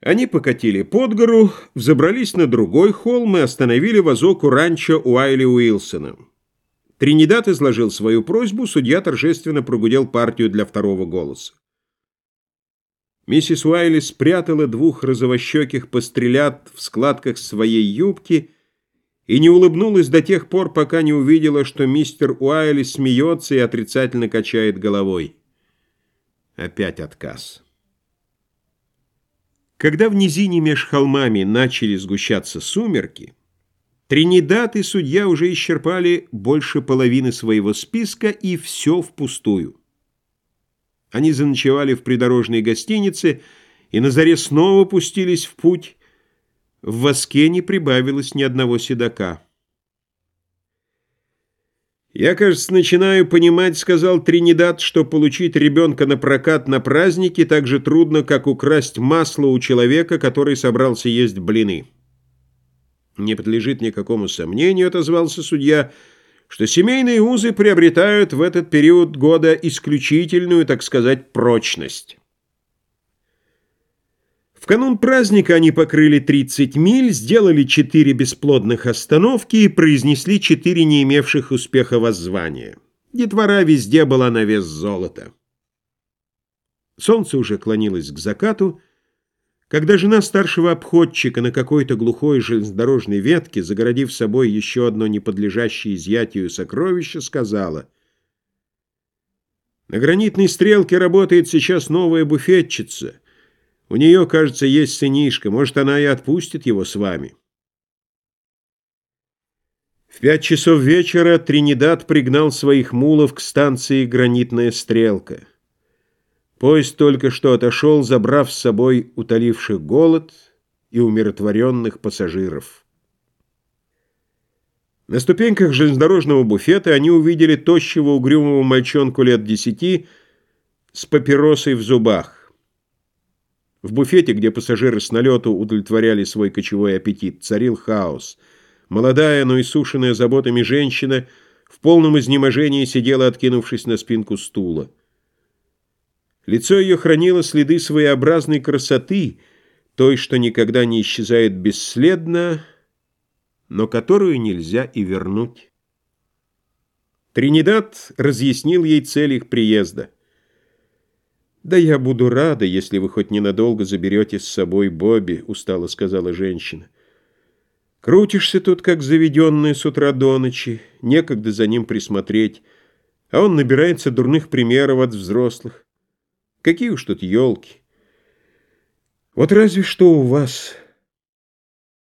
Они покатили под гору, взобрались на другой холм и остановили вазок у ранчо Уайли Уилсона. Тринидад изложил свою просьбу, судья торжественно прогудел партию для второго голоса. Миссис Уайли спрятала двух розовощеких пострелят в складках своей юбки и не улыбнулась до тех пор, пока не увидела, что мистер Уайли смеется и отрицательно качает головой. Опять отказ. Когда в низине меж холмами начали сгущаться сумерки, Тринидад и судья уже исчерпали больше половины своего списка, и все впустую. Они заночевали в придорожной гостинице и на заре снова пустились в путь. В воске не прибавилось ни одного седока. «Я, кажется, начинаю понимать, — сказал Тринидад, — что получить ребенка на прокат на празднике так же трудно, как украсть масло у человека, который собрался есть блины». «Не подлежит никакому сомнению, — отозвался судья, — что семейные узы приобретают в этот период года исключительную, так сказать, прочность». В канун праздника они покрыли 30 миль, сделали 4 бесплодных остановки и произнесли 4 не имевших успеха воззвания. Детвора везде была на вес золота. Солнце уже клонилось к закату, когда жена старшего обходчика на какой-то глухой железнодорожной ветке, загородив собой еще одно неподлежащее изъятию сокровище, сказала «На гранитной стрелке работает сейчас новая буфетчица». У нее, кажется, есть сынишка. Может, она и отпустит его с вами. В пять часов вечера Тринидад пригнал своих мулов к станции «Гранитная стрелка». Поезд только что отошел, забрав с собой утоливших голод и умиротворенных пассажиров. На ступеньках железнодорожного буфета они увидели тощего угрюмого мальчонку лет десяти с папиросой в зубах. В буфете, где пассажиры с налету удовлетворяли свой кочевой аппетит, царил хаос. Молодая, но иссушенная заботами женщина в полном изнеможении сидела, откинувшись на спинку стула. Лицо ее хранило следы своеобразной красоты, той, что никогда не исчезает бесследно, но которую нельзя и вернуть. Тринидад разъяснил ей цель их приезда. «Да я буду рада, если вы хоть ненадолго заберете с собой Бобби», — устало сказала женщина. «Крутишься тут, как заведенный с утра до ночи, некогда за ним присмотреть, а он набирается дурных примеров от взрослых. Какие уж тут елки! Вот разве что у вас